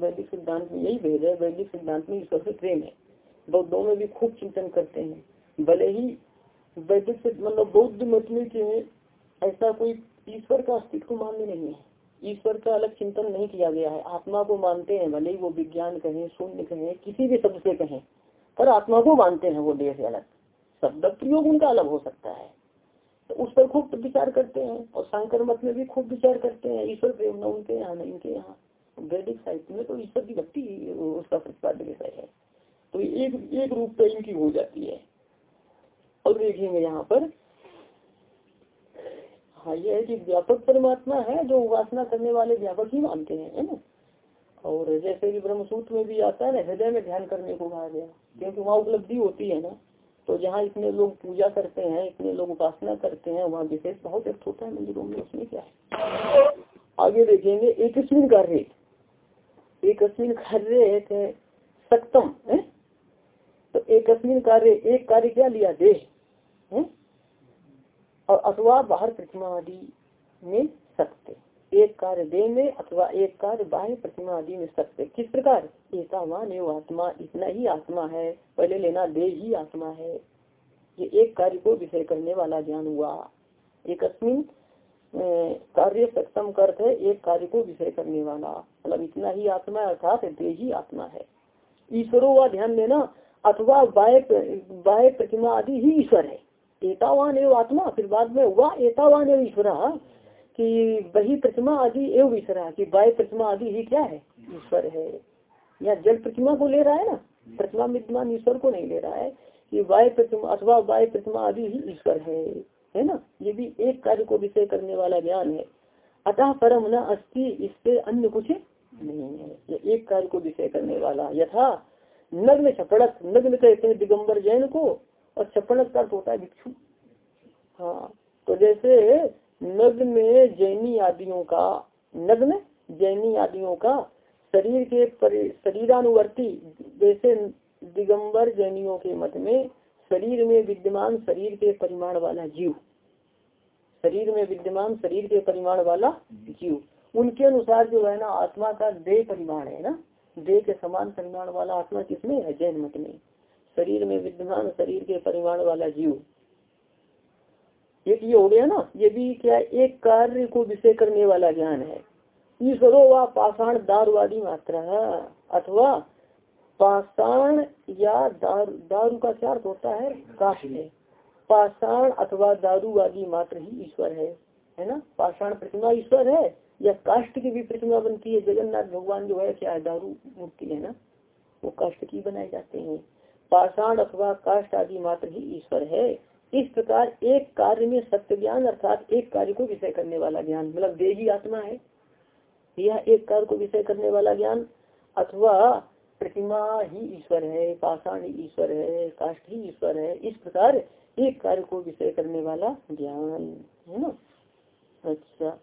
वैदिक सिद्धांत में यही भेद है, वैदिक सिद्धांत में ईश्वर से प्रेम है। बौद्धों में भी खूब चिंतन करते हैं। भले ही वैदिक मतलब बौद्ध मत में के ऐसा कोई ईश्वर का अस्तित्व मान्य नहीं है। ईश्वर का अलग चिंतन नहीं किया गया है। आत्मा को मानते हैं, भले ही वो विज्ञान कहें, शून्य कहें, किसी भी शब्द से कहें, पर आत्मा को मानते हैं वो देह से अलग। शब्द प्रयोग उनका अलग हो सकता है। तो उस पर खूब विचार करते हैं और शंकर मत में भी खूब विचार करते हैं, ईश्वर प्रेम न उनके यहाँ न इनके यहाँ। वैदिक साहित्य में तो ईश्वर की भक्ति उसका प्रतिपाद्य विषय है। तो एक एक रूप पे इनकी हो जाती है। और देखेंगे यहाँ पर हाँ यह है कि व्यापक परमात्मा है जो उपासना करने वाले व्यापक ही मानते हैं, है ना? और जैसे कि ब्रह्मसूत्र में भी आता है ना, हृदय में ध्यान करने को कहा गया, क्योंकि वहाँ उपलब्धि होती है ना। तो जहाँ इतने लोग पूजा करते हैं, इतने लोग उपासना करते हैं, वहाँ विशेष बहुत व्यक्त होता है मंदिरों में। उसमें क्या है? आगे देखेंगे, एक कार्य एक कार्य सप्तम, है? तो एक कार्य एक कार्य क्या लिया? देह, है? और अथवा बाहर प्रतिमा आदि में सकते एक कार्य देह में अथवा एक कार्य बाह्य प्रतिमा आदि में सकते किस प्रकार? एकावान एवं आत्मा, इतना ही आत्मा है, पहले लेना देह ही आत्मा है। ये एक कार्य को विषय करने वाला ज्ञान हुआ। एक कार्य सक्षम अर्थ है, एक कार्य को विषय करने वाला। मतलब इतना ही आत्मा है, अर्थात देह ही आत्मा है। ईश्वरों व ध्यान देना अथवा बाह्य प्रतिमा आदि ही ईश्वर है। एतावान एवं आत्मा, फिर बाद में हुआ एतावान एवं ईश्वर। कि वही प्रतिमा आदि एवं ईश्वर की बाह्य प्रतिमा आदि ही क्या है? ईश्वर है। या जल प्रतिमा को ले रहा है ना? प्रतिमा विद्यमान ईश्वर को नहीं ले रहा है कि वाय प्रतिमा अथवा वाय प्रतिमा आदि ही ईश्वर है। है ना? ये भी एक कार्य को विषय करने वाला ज्ञान है। अतः परम न अस्थि इससे अन्य कुछ नहीं है। ये एक कार्य को विषय करने वाला। यथा नग्न छपड़क, नग्न कहते हैं दिगंबर जैन को और छपड़क का होता है भिक्षु। हाँ तो जैसे नग्न में जैनी आदियों का, नग्न जैनी आदियों का शरीर के शरीरानुवर्ती, जैसे दिगंबर जैनियों के मत में शरीर में विद्यमान शरीर के परिमाण वाला जीव। शरीर में विद्यमान शरीर के परिमाण वाला जीव। उनके अनुसार जो है ना, आत्मा का देह परिमाण है ना, देह के समान परिमाण वाला आत्मा किसमें है? जैन मत में। शरीर में विद्यमान शरीर के परिमाण वाला जीव। एक ये हो गया ना, ये भी क्या एक कार्य को विषय करने वाला ज्ञान है। ईश्वरो व पाषाण दारुवादी मात्रा, अथवा पाषाण या दारू दारू का क्या अर्थ होता है? काष्ट पाषाण अथवा दारू आदि मात्र ही ईश्वर है है ना? पाषाण प्रतिमा ईश्वर है, या काष्ट की भी प्रतिमा बनती है? जगन्नाथ भगवान जो है, क्या दारू मूर्ति है ना? वो काष्ट की बनाए जाते हैं। पाषाण अथवा काष्ट आदि मात्र ही ईश्वर है। इस प्रकार एक कार्य में सत्य ज्ञान अर्थात एक कार्य को विषय करने वाला ज्ञान मतलब देही आत्मा है, यह एक कार्य को विषय करने वाला ज्ञान, अथवा प्रतिमा ही ईश्वर है, पाषाण ईश्वर है, काष्ठ ही ईश्वर है, इस प्रकार एक कार्य को विषय करने वाला ज्ञान, है ना? अच्छा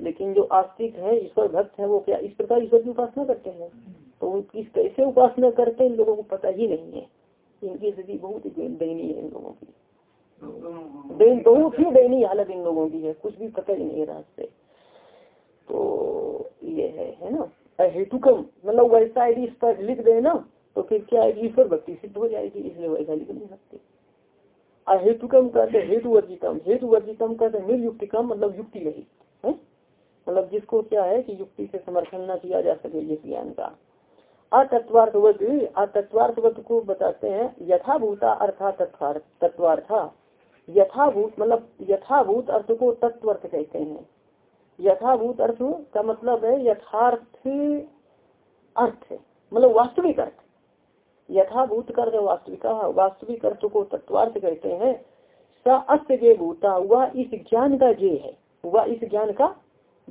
लेकिन जो आस्तिक है, ईश्वर भक्त है, वो क्या इस प्रकार ईश्वर की उपासना करते हैं? तो किस कैसे उपासना करते हैं, इन लोगों को पता ही नहीं है। इनकी स्थिति बहुत दयनीय है इन लोगों की। देन बहुत ही? दयनीय हालत इन लोगों की है कुछ भी पता ही नहीं है रास्ते। तो ये है है ना? हेतुकम मतलब वैसा यदि इस पर लिख दे ना तो फिर क्या है ईश्वर भक्ति सिद्ध हो जाएगी? इसलिए वैसा लिख नहीं सकते। अहेतुकम कहते हेतु वर्जितम हेतु वर्जितम कहते निर्युक्तिकम मतलब युक्ति रही है? मतलब जिसको क्या है कि युक्ति से समर्थन न किया जा सके जिस ज्ञान का। अतत्वार्थवत अतत्वार्थवत को बताते हैं यथाभूता अर्था तत्वार्था। यथाभूत मतलब यथाभूत अर्थ को तत्वर्थ कहते हैं। यथाभूत अर्थ का मतलब है यथार्थ अर्थ मतलब वास्तविक अर्थ। यथाभूत कर वास्तविक वास्तविक अर्थ को तत्वार्थ कहते हैं। स अस्त जे भूता, वह इस ज्ञान का जे है, वह इस ज्ञान का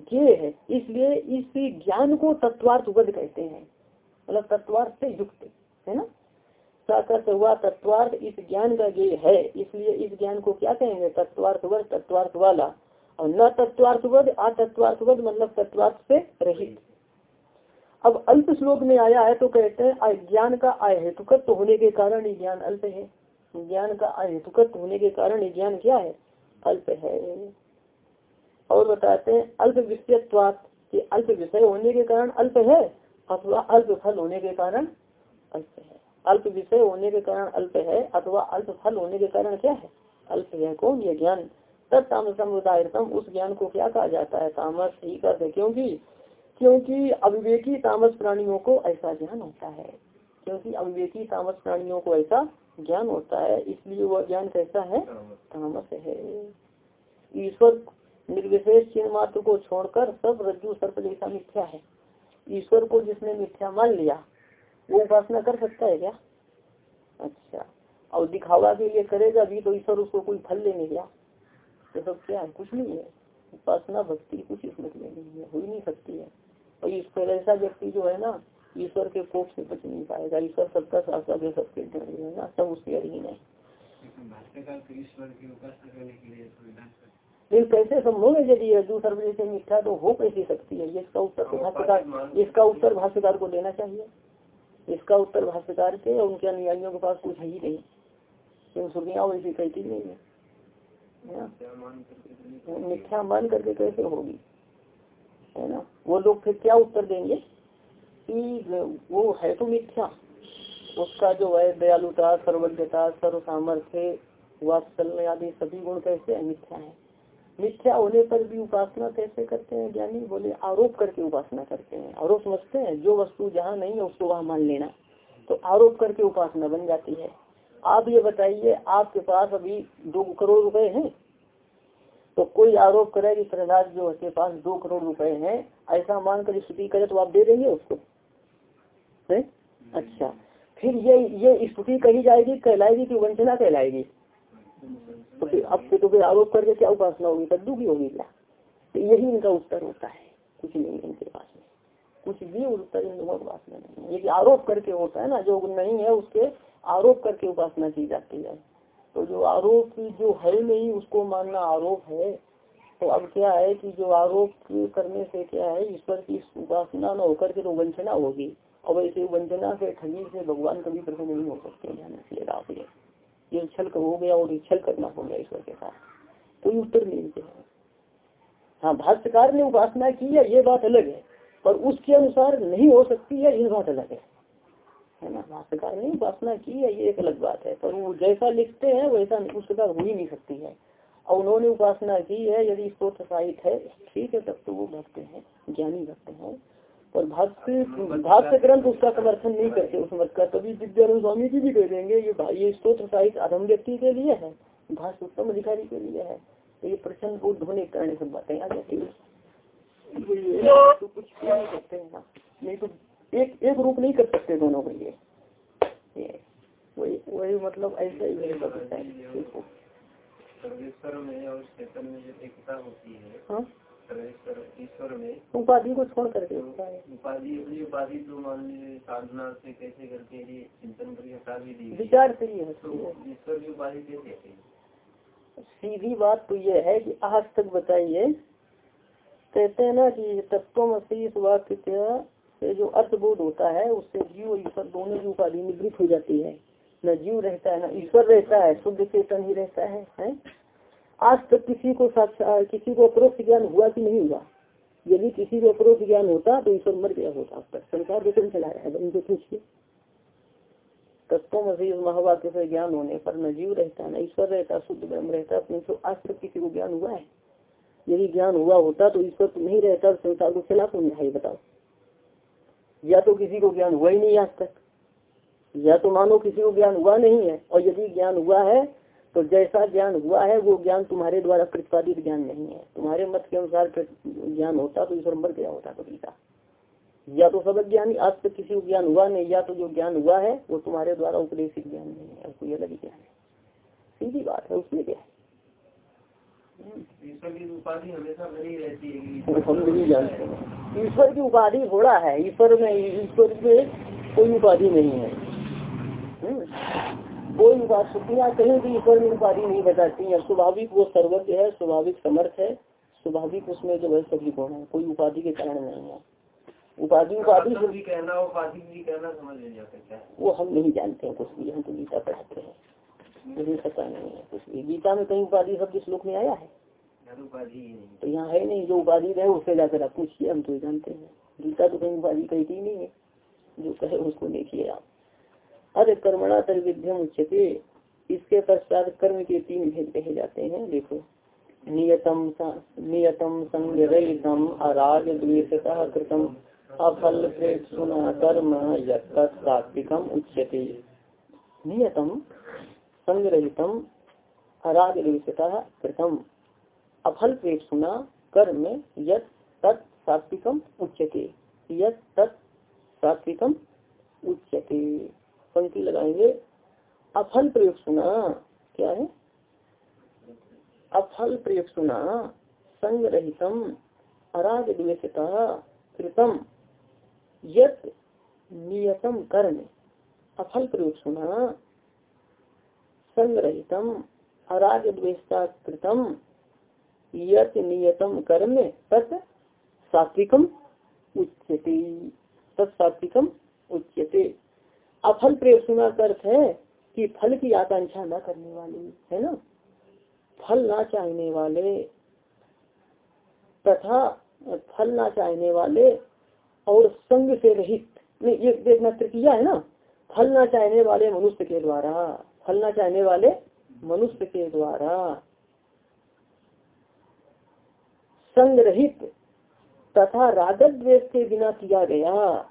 जे है। इसलिए इस ज्ञान को तत्वार्थ उपद कहते हैं मतलब तत्वार्थ से युक्त, है ना? साकर्थ हुआ तत्वार्थ इस ज्ञान का जे है। इसलिए इस ज्ञान को क्या कहेंगे? तत्वार्थ वर्ग तत्वार्थ वाला और न तत्वार्थवद अतत्वार्थवद मतलब तत्वार्थ से रहित। अब अल्प श्लोक में आया है तो कहते हैं ज्ञान का अहेतुकत्व होने के कारण ही ज्ञान अल्प है। ज्ञान का अहेतुकत्व होने के कारण ही ज्ञान क्या है? अल्प है। और बताते हैं, अल्प विषयत्वात अल्प विषय होने के कारण अल्प है अथवा अल्प फल होने के कारण अल्प है। अल्प विषय होने के कारण अल्प है अथवा अल्प फल होने के कारण क्या है? अल्प है कौन? ये ज्ञान। तत्तामसम उदाहरतम उस ज्ञान को क्या कहा जाता है? तामस ही। करते क्योंकि क्योंकि अविवेकी तामस प्राणियों को ऐसा ज्ञान होता है। क्योंकि अविवेकी तामस प्राणियों को ऐसा ज्ञान होता है, इसलिए वह ज्ञान कैसा है? तामस है। ईश्वर निर्विशेष चिन्ह मात्र को छोड़कर सब रज्जु सर्प जैसा मिथ्या है। ईश्वर को जिसने मिथ्या मान लिया वो उपासना कर सकता है क्या? अच्छा। और दिखावा के लिए करेगा भी तो ईश्वर उसको कोई फल लेने गया। तो सब क्या है? कुछ नहीं है। उपासना भक्ति कुछ इसमें नहीं है। हो ही नहीं सकती है। और ईश्वर ऐसा व्यक्ति जो है ना ईश्वर के कोप से बच नहीं पाएगा। ईश्वर सबका शासक है सबके है ना सब उसके अधीन है। लेकिन कैसे संभव है यदि रजू सर्व जैसे मिथ्या तो हो कैसी सकती है? इसका उत्तर तो भाष्यकार इसका उत्तर भाष्यकार को देना चाहिए। इसका उत्तर भाष्यकार के और उनके अनुयायियों के पास कुछ है ही नहीं। क्योंकि श्रुतियाँ वैसी कहती नहीं है। मिथ्या मान करके कैसे होगी? है ना? वो लोग फिर क्या उत्तर देंगे? कि वो है तो मिथ्या। उसका जो है दयालुता, सर्वज्ञता सर्व सामर्थ्य वात्सल्य आदि सभी गुण कैसे मिथ्या है। मिथ्या होने पर भी उपासना कैसे करते हैं ज्ञानी? बोले, आरोप करके उपासना करते हैं। आरोप समझते हैं, जो वस्तु जहाँ नहीं है, उसको वहाँ मान लेना। तो आरोप करके उपासना बन जाती है। आप ये बताइए, आपके पास अभी दो करोड़ रुपए हैं? तो कोई आरोप करे कि प्रहलाद जो के पास दो करोड़ रुपए हैं, ऐसा मानकर स्तुति करे तो आप दे देंगे उसको? है? अच्छा। फिर ये ये स्तुति कही जाएगी, कहलाएगी कि वंचना कहलाएगी? तो फिर अब से तो फिर आरोप करके क्या उपासना होगी? कद्दू की होगी क्या? तो यही इनका उत्तर होता है। कुछ नहीं इनके पास में। कुछ भी उत्तर इन लोगों नहीं है। ये आरोप करके होता है ना, जो नहीं है उसके आरोप करके उपासना की जाती है। तो जो आरोप जो है नहीं, उसको मानना आरोप है। तो अब क्या है कि जो आरोप करने से क्या है, ईश्वर की उपासना न होकर के तो वंचना होगी। और वैसे वंचना से ठगी से भगवान कभी प्रसन्न नहीं हो सकते, ध्यान रखिएगा आप ये। ये छल हो गया और छल करना हो गया ईश्वर के साथ। कोई उत्तर नहीं देते हैं। हाँ भाष्यकार ने उपासना की है, ये बात अलग है, पर उसके अनुसार नहीं हो सकती है, ये बात अलग है। है ना? भाष्यकार ने उपासना की है, ये एक अलग बात है, पर वो जैसा लिखते हैं, वैसा उस प्रकार हो ही नहीं सकती है। और उन्होंने उपासना की है, यदि स्त्रोत्र साहित है, ठीक है, तब तो वो भक्त हैं, ज्ञानी भक्त हैं। पर भाष्य भाष्य ग्रंथ उसका समर्थन नहीं करते उस मत का तभी विद्यानंद स्वामी जी भी कह देंगे ये ये स्त्रोत्र साहित्य अधम व्यक्ति के लिए है भाष्य उत्तम अधिकारी के लिए है। तो ये प्रश्न बुद्ध होने के कारण सब बातें आ जाती है। तो कुछ नहीं सकते हैं ना। नहीं तो एक एक रूप नहीं कर सकते दोनों को ये। वही वही मतलब ऐसा ही है। होती है हाँ? ईश्वर में। उपाधि को छोड़ करके होता है उपाधि तो मान लीजिए साधना से कैसे करके ये चिंतन करके हटा भी दी। विचार से ही है। तो ईश्वर की उपाधि कैसे सीधी बात तो ये है कि आज तक बताइए। कहते हैं ना कि तत्व इस वाक्य से जो अर्थबोध होता है उससे जीव और ईश्वर दोनों की उपाधि निवृत्त हो जाती है। न जीव रहता है न ईश्वर रहता है शुद्ध चेतन ही रहता है, है? आज तक किसी को किसी को अप्रोक्ष ज्ञान हुआ कि नहीं हुआ? यदि किसी को अप्रोक्ष ज्ञान होता तो ईश्वर मर गया होता। अब तक संसार विक्रम चला रहा है? उनको पूछिए। तत्व मसीह महावाक्य से ज्ञान होने पर न जीव रहता, न ईश्वर रहता, शुद्ध ब्रह्म रहता, अपने तो आज तक किसी को ज्ञान हुआ है? यदि ज्ञान हुआ होता तो ईश्वर तो नहीं रहता संसार को चला कौन है बताओ। या तो किसी को ज्ञान हुआ ही नहीं आज तक। या तो मानो किसी को ज्ञान हुआ नहीं है, और यदि ज्ञान हुआ है तो जैसा ज्ञान हुआ है वो ज्ञान तुम्हारे द्वारा प्रतिपादित ज्ञान नहीं है। तुम्हारे मत के अनुसार ज्ञान होता तो ईश्वर मर गया होता कभी का। या तो सब ज्ञान आज तक किसी को ज्ञान हुआ नहीं या तो जो ज्ञान हुआ है वो तुम्हारे द्वारा उपदेशित ज्ञान नहीं है कोई अलग ज्ञान है। सीधी बात है उसमें क्या है? ईश्वर की उपाधि हमेशा बनी रहती है हम नहीं जानते ईश्वर की उपाधि थोड़ा है ईश्वर में ईश्वर में कोई उपाधि नहीं है। कोई बात छुट्टियाँ कहीं भी ईश्वर में उपाधि नहीं बताती है। स्वाभाविक वो सर्वज्ञ है स्वाभाविक समर्थ है स्वाभाविक उसमें जो है सभी गुण है कोई उपाधि के कारण नहीं है। उपाधि उपाधि भी कहना उपाधि भी कहना समझ नहीं जाता वो हम नहीं जानते हैं कुछ भी हम तो गीता पढ़ाते हैं। मुझे पता नहीं है कुछ भी। गीता में कहीं उपाधि शब्द श्लोक में आया है? तो यहाँ है नहीं जो उपाधि रहे उससे जाकर आप पूछिए हम तो जानते हैं। गीता तो कहीं उपाधि कहती नहीं है। जो कहे उसको देखिए आप। अरे कर्मणा तर विध्यम उच्चते इसके पश्चात कर्म के तीन भेद कहे जाते हैं, देखो। नियतम नियतम संगम अराग कृतम। अफल कर्म यत्तिकम उच्यते। नियतम संग्रहितम अराग द्वेषतः कृतम। अफल प्रेक्षुना कर्म यत तत् सात्विकम उच्यते। यत तत् सात्विकम उच्यते। पंक्ति लगाएँगे। अफल प्रयोग सुना, क्या है? अफल प्रयोग सुना, संग रहितम अराग द्वेषता, कृतम, यत नियतम कर्म अफल प्रयोग सुना, संग रहितम अराग द्वेषता, कृतम, यत नियतम कर्म तत् सात्विकम उच्यते तत्सात्विकम उच्यते। अफल प्रेषणा का अर्थ है कि फल की आकांक्षा न करने वाले, है ना? फल ना चाहने वाले तथा फल ना चाहने वाले और संग से रहित, नहीं, ये देखना तृतीया है ना? फल ना चाहने वाले मनुष्य के द्वारा, फल ना चाहने वाले मनुष्य के द्वारा संग्रहित तथा रागत द्वेष के बिना किया गया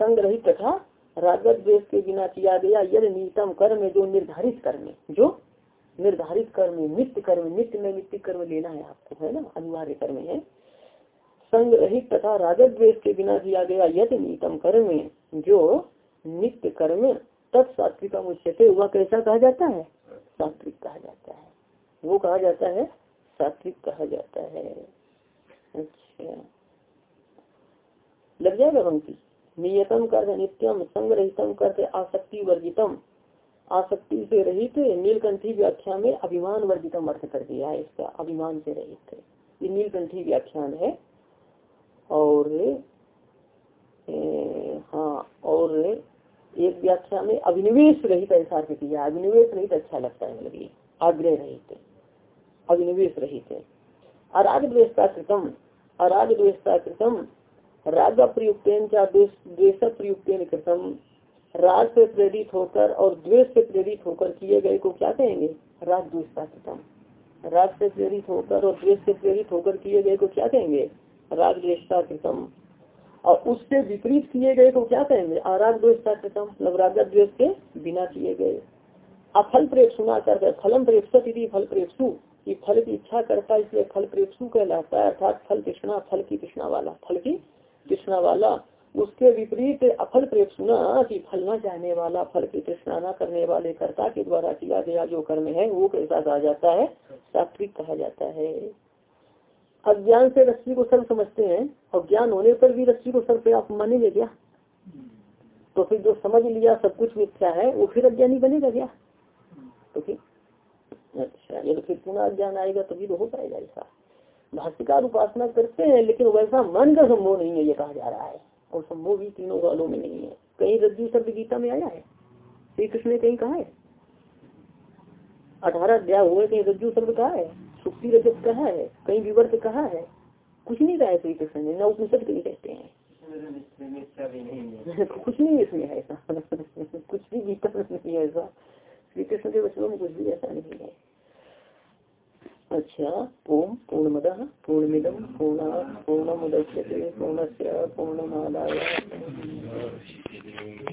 संग्रहित तथा रागत द्वेष के बिना किया गया यद नीतम कर्म जो निर्धारित कर्म जो निर्धारित कर्म नित्य कर्म, नित्य में नित्य कर्म लेना है आपको, है ना? अनिवार्य कर्म है। संग्रहित तथा रागत द्वेष के बिना किया गया यद नीतम कर्म जो नित्य कर्म तत्सात्विक मुच्यते वह कैसा कहा जाता है? सात्विक कहा जाता है। वो कहा जाता है, सात्विक कहा जाता है। अच्छा। लग जाएगा पंक्ति? नियतम कर नित्यम संग्रहितम करते आसक्ति वर्जितम। आसक्ति से रहित नीलकंठी व्याख्या में अभिमान वर्जितम अर्थ कर दिया है इसका अभिमान से रहित। ये नीलकंठी व्याख्यान है। और ए, हाँ और एक व्याख्या में अभिनिवेश रहित ऐसा अर्थ किया अभिनिवेश रहित अच्छा लगता है लगी आग्रह रहित। अभिनिवेश रहित। अराग द्वेषता कृतम। अराग द्वेषता कृतम। राग प्रयुक्तेन द्वेष प्रयुक्तेन कृतम राग से प्रेरित होकर और द्वेष से प्रेरित होकर किए गए को क्या कहेंगे? राग द्वेषता कृतम। राग से प्रेरित होकर और द्वेष से प्रेरित होकर किए गए को क्या कहेंगे? राग द्वेषता कृतम। और उससे विपरीत किए गए को क्या कहेंगे? आराग द्वेषता कृतम। मतलब राग द्वेष के बिना किए गए। अफल प्रेक्षुना कर फलम प्रेक्षत यदि फल प्रेक्षु कि फल की इच्छा करता है इसलिए फल प्रेक्षु कहलाता है, अर्थात फल कृष्णा, फल की कृष्णा वाला, फल की कृष्णा वाला, उसके विपरीत अफल प्रेक्षुना कि फल न चाहने वाला, फल की कृष्णा न करने वाले कर्ता के द्वारा किया गया जो कर्म है, वो कैसा कहा जाता है? सात्विक कहा जाता है। अज्ञान से रस्सी को सर्व समझते हैं, और ज्ञान होने पर भी रस्सी को सर्व आप मानेंगे क्या? तो फिर जो समझ लिया सब कुछ मिथ्या है, वो फिर अज्ञानी बनेगा क्या? तो फिर अच्छा ये तो फिर पुनः अज्ञान आएगा, तभी तो हो पाएगा ऐसा। भाष्यकार उपासना करते हैं, लेकिन वैसा मन का संभव नहीं है, ये कहा जा रहा है। और संभव भी तीनों वालों में नहीं है। कहीं रज्जु शब्द गीता में आया है? श्री कृष्ण ने कहीं कहा है? अठारह अध्याय हुए, कहीं रज्जु शब्द कहा है? सुक्ति रजत कहा है? कहीं विवर्त कहा है? कुछ नहीं कहा है श्री कृष्ण ने, न उपनिषद कहीं कहते हैं। कुछ नहीं इसमें ऐसा। कुछ भी गीता में नहीं है ऐसा। श्री कृष्ण के वचनों में कुछ भी ऐसा नहीं है। अच्छा ओम पूर्णमद पूर्णमिदम पूर्णा पूर्णमुदच्यते पूर्णस्य पूर्णमादाय